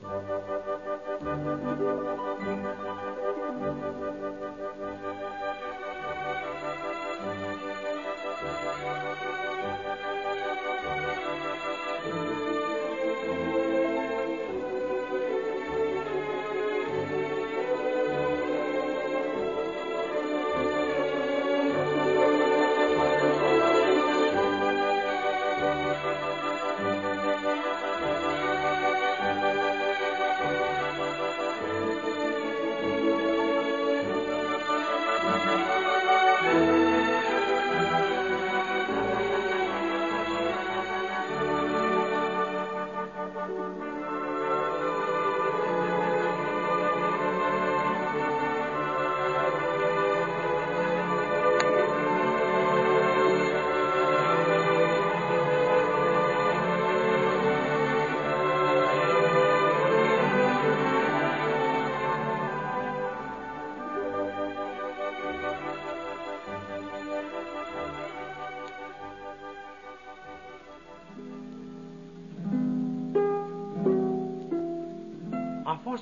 fost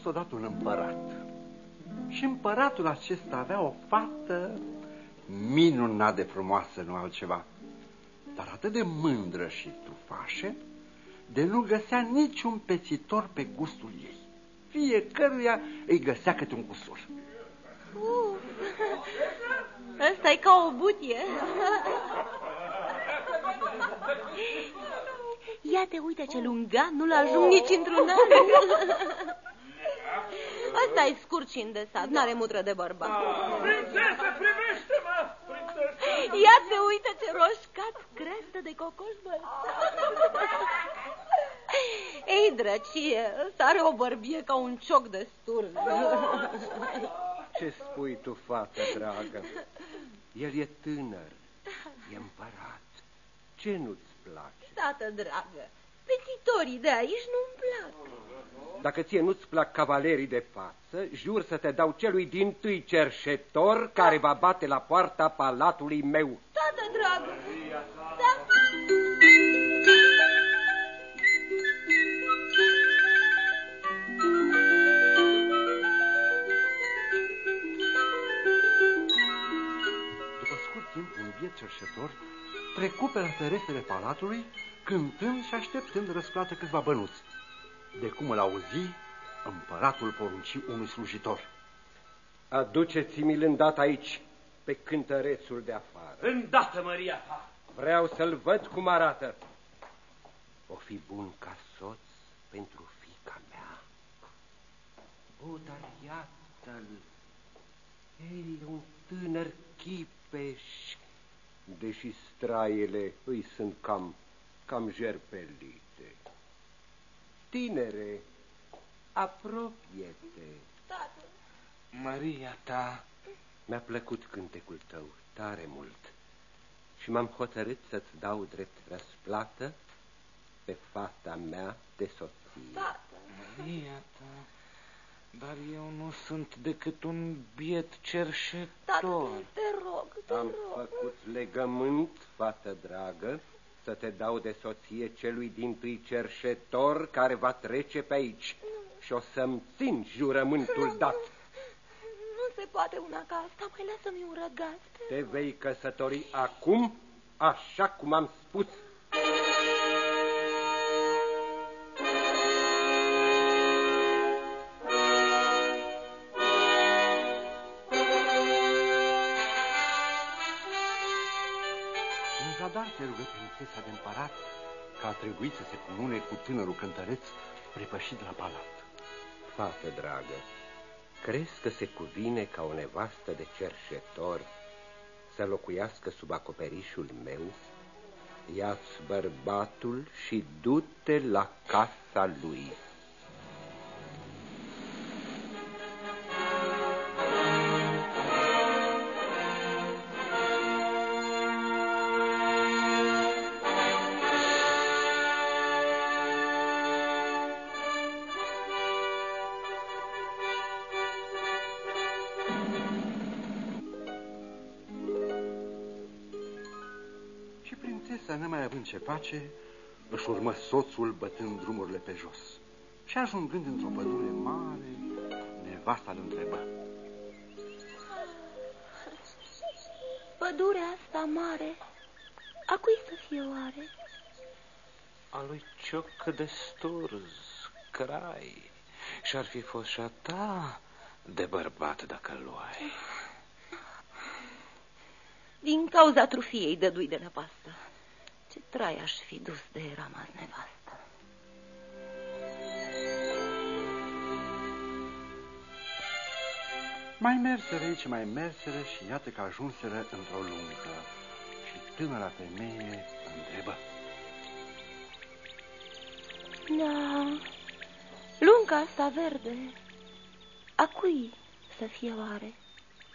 odată un împărat. Și împăratul acesta avea o fată minunat de frumoasă, nu altceva, dar atât de mândră și trufașă, de nu găsea niciun pețitor pe gustul ei. Fiecăruia îi găsea câte un cusur. Uf, ăsta e ca o butie. Ia te uite ce lunga, nu-l ajung nici într-un an. Ăsta e scurt și îndesat, n-are mutră de bărbat. Prințesă, privește-mă! Ia te uite ce roșcat crestă de cocoș Ei, drăcie, ăsta are o bărbie ca un cioc de sturm. Ce spui tu, fată dragă? El e tânăr, e împărat. Ce nu-ți place? Tată dragă, petitorii de aici nu-mi plac. Dacă ție nu-ți plac cavalerii de față, jur să te dau celui din tâi cerșetor care va bate la poarta palatului meu. Tată dragă! Da. După scurt timp, un biet cerșetor trecu pe la ferestrele palatului, cântând și așteptând răsplată câțiva bănuți. De cum îl auzi, împăratul porunci unui slujitor. Aduceți-mi-l îndată aici, pe cântărețul de afară. Îndată, Maria ta! Vreau să-l văd cum arată. O fi bun ca soț pentru fica mea. O, dar iată-l. Ei, un tânăr chipeș, deși straiele îi sunt cam, cam jerpelite. Tinere, apropie-te. Tată. Maria ta... Mi-a plăcut cântecul tău tare mult și m-am hotărât să-ți dau drept răsplată pe fata mea de soție. Tată. Maria ta... Dar eu nu sunt decât un biet cerșetor. Tată, te rog, te Am rog. făcut legământ, fată dragă, să te dau de soție celui din tâi cerșetor care va trece pe aici și o să-mi țin jurământul dat. Nu se poate una ca asta, mai lasă-mi un răgaz. Te vei căsători acum, așa cum am spus. Rugă prințesa de împărat că a trebuit să se cunune cu tânărul cântăreț prepășit la palat. Fată dragă, crezi că se cuvine ca o nevastă de cerșetor să locuiască sub acoperișul meu? Ia-ți bărbatul și du-te la casa lui. Prințesa, nemai având ce face, își urmă soțul bătând drumurile pe jos. Și ajungând într-o pădure mare, nevasta îl întrebă. Pădurea asta mare, a cui să fie oare? A lui Cioc de Sturz, crai, și-ar fi fost și a ta de bărbat dacă îl luai. Din cauza trufiei dădui de năpastă. Ce trai aș fi dus de rămas nevastă. Mai merseră aici, mai merseră și iată că ajunseră într-o lungă. Și tânăra femeie întrebă. Da, lunga asta verde, a cui să fie oare?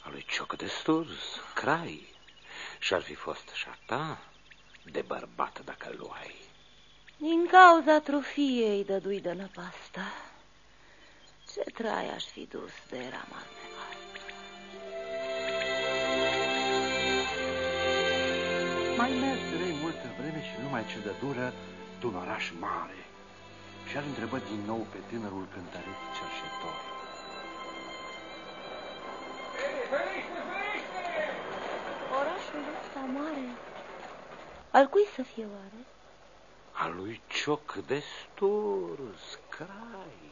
A lui Cioc de Sturz, crai, și-ar fi fost și a ta de bărbat dacă îl luai. Din cauza trufiei dădui de năpasta. Ce trai aș fi dus de rămas nevastă. Mai merseră ei multă vreme și numai ce dă dură un oraș mare. Și el întrebă din nou pe tânărul cântăreț cerșetor. Orașul ăsta mare, al cui să fie oare? A lui Cioc de Sturz, crai,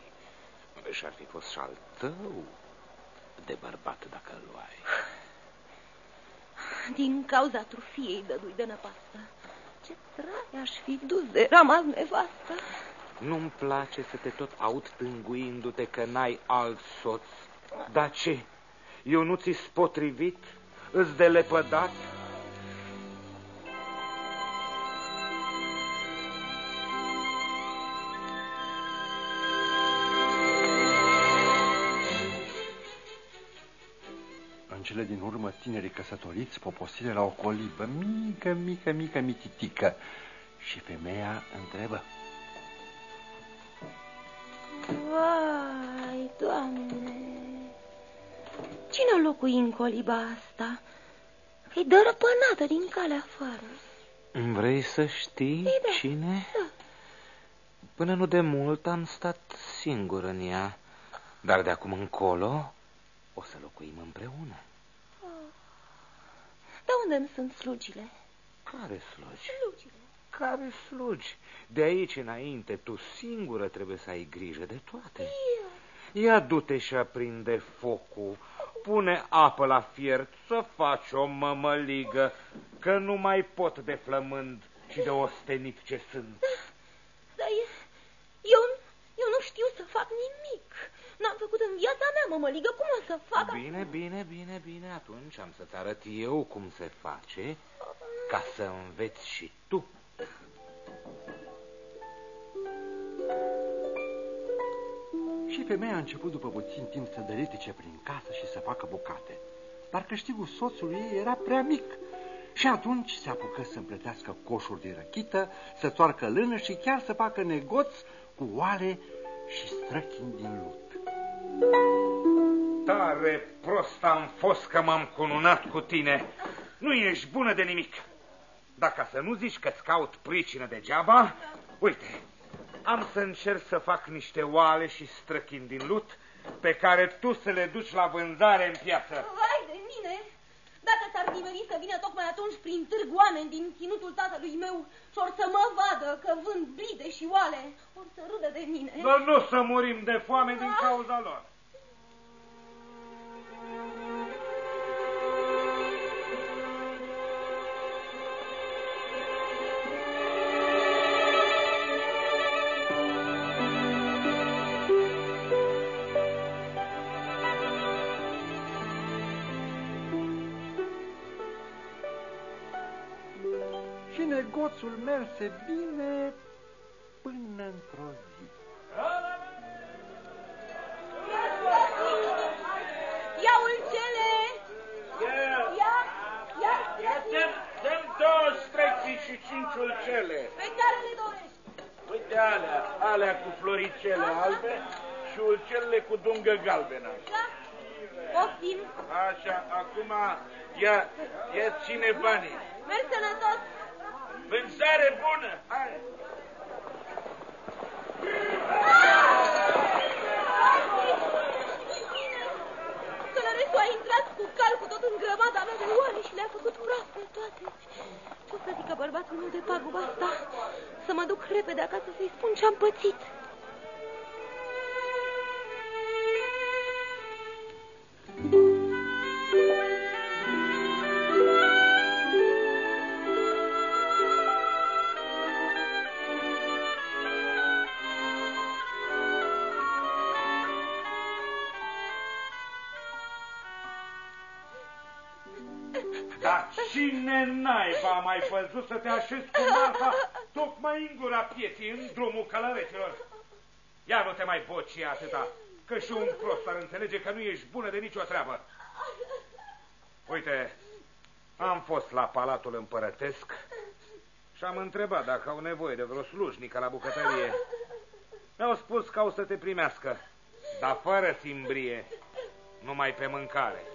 și-ar fi fost și al tău de bărbat dacă îl luai. Din cauza trufiei dădui de năpastă. Ce trai aș fi dus de rămas nevastă. Nu-mi place să te tot aud tânguindu-te că n-ai alt soț. Dar ce? Eu nu ți-s potrivit? Îți de În cele din urmă, tinerii căsătoriți poposire la o colibă mică, mică, mică, mititică. Și femeia întrebă. Vai, Doamne, cine locui în coliba asta? E dărăpânată din calea afară. Vrei să știi Ei, da, cine? Da. Până nu de mult am stat singur în ea, dar de acum încolo o să locuim împreună. Dar unde îmi sunt slugile? Care slugi? Slugile. Care slugi? De aici înainte, tu singură trebuie să ai grijă de toate. Ia du-te și aprinde focul, pune apă la fiert, să faci o mămăligă, că nu mai pot de flămând și de ostenit ce sunt. Dar e- eu, eu nu știu să fac nimic. N-am făcut în viața mea mămăligă. Cum o să fac? Bine, bine, bine, bine, atunci am să-ți arăt eu cum se face, ca să înveți și tu. Și femeia a început după puțin timp să dăritice prin casă și să facă bucate. Dar câștigul soțului ei era prea mic. Și atunci se apucă să împletească coșuri de răchită, să toarcă lână și chiar să facă negoț cu oale și străchini din lut. Tare prost am fost că m-am cununat cu tine. Nu ești bună de nimic. Dacă să nu zici că-ți caut pricină degeaba, uite, am să încerc să fac niște oale și străchini din lut pe care tu să le duci la vânzare în piață. Vai de mine! Dacă s-ar nimeri să vină tocmai atunci prin târg oameni din ținutul tatălui meu și or să mă vadă că vând blide și oale, or să râdă de mine. Dar nu o să murim de foame din cauza lor. Și negoțul merse bine până într-o zi. Ia ulcele! Ia, ia, ia, Dăm, dăm două strecții și cinci ulcele. pe care le dorești? Uite alea, alea cu floricele albe și ulcelele cu dungă galbenă. Da? Poftim, Așa, acum ia, ia ține banii. mergi sănătos! Vânzare bună! Hai! Călărețul a intrat cu cal cu tot în grămada mea de oare și le-a făcut praf pe toate. Ce o să zică bărbatul meu de paguba asta? Să mă duc repede acasă să-i spun ce-am pățit. Cine naiba a mai văzut să te așezi cu Marfa tocmai în gura pieții, în drumul călăreților? Ia nu te mai boci atâta, că și un prost ar înțelege că nu ești bună de nicio treabă. Uite, am fost la Palatul Împărătesc și am întrebat dacă au nevoie de vreo slujnică la bucătărie. Mi-au spus că au să te primească, dar fără simbrie, numai pe mâncare.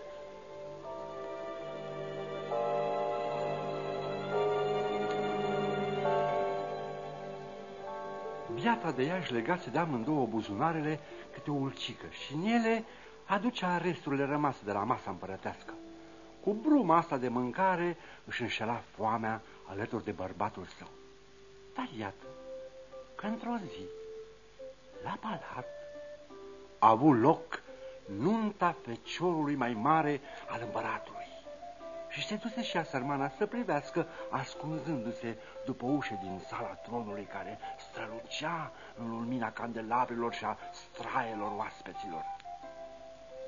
Biata de ea își legase de amândouă buzunarele câte o ulcică și în ele aducea resturile rămase de la masa împărătească. Cu bruma asta de mâncare își înșela foamea alături de bărbatul său. Dar iată că într-o zi, la palat, a avut loc nunta feciorului mai mare al împăratului. Și se duse și a sărmana să privească, ascunzându-se după ușe din sala tronului care strălucea în lumina candelabrilor și a straelor oaspeților.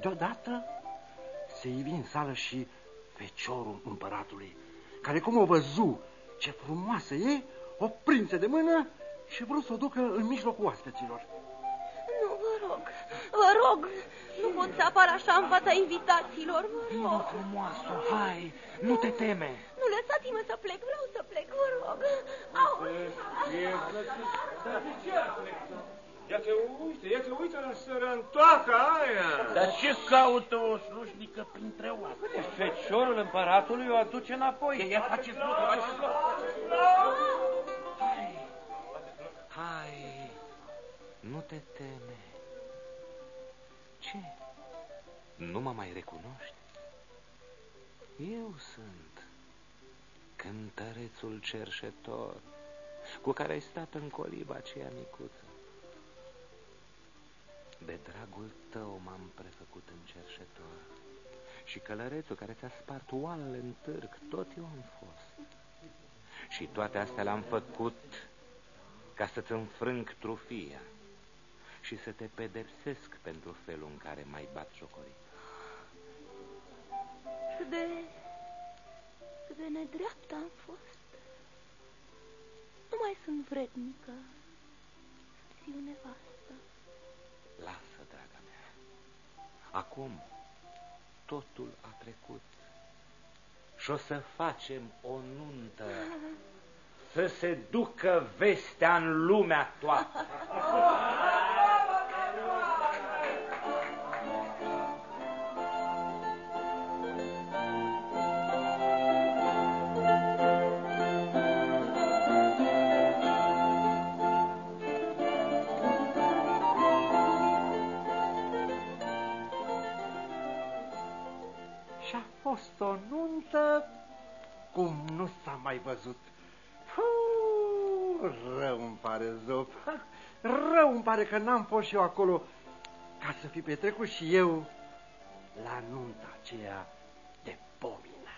Deodată se ivi în sală și feciorul împăratului, care cum o văzu ce frumoasă e, o prinse de mână și vrut să o ducă în mijlocul oaspeților. Nu, vă rog, vă rog, nu pot să apar așa în fața invitațiilor, vă Vino rog. frumoasă, hai, nu te teme. Nu lăsați-mă să plec, vreau să plec, vă rog. Au! Dar de ce ar pleca? Ia te uite, ia te uite la sărăntoaca aia. Dar ce caută o slujnică printre oaspeți? Feciorul împăratului o aduce înapoi. Ia faceți lucru, faceți lucru. Hai, hai, nu te teme. Ce? Nu mă mai recunoști? Eu sunt cântărețul cerșetor cu care ai stat în coliba aceea micuță. De dragul tău m-am prefăcut în cerșetor și călărețul care ți-a spart oalele în târg, tot eu am fost. Și toate astea le-am făcut ca să-ți înfrâng trufia și să te pedepsesc pentru felul în care m-ai bat jocorit. Cât de... cât de nedreaptă am fost. Nu mai sunt vrednică să fiu nevastă. Lasă, draga mea. Acum totul a trecut și o să facem o nuntă să se ducă vestea în lumea toată. mai văzut. Puh, rău îmi pare, Zop. Rău îmi pare că n-am fost și eu acolo ca să fi petrecut și eu la nunta aceea de pomină.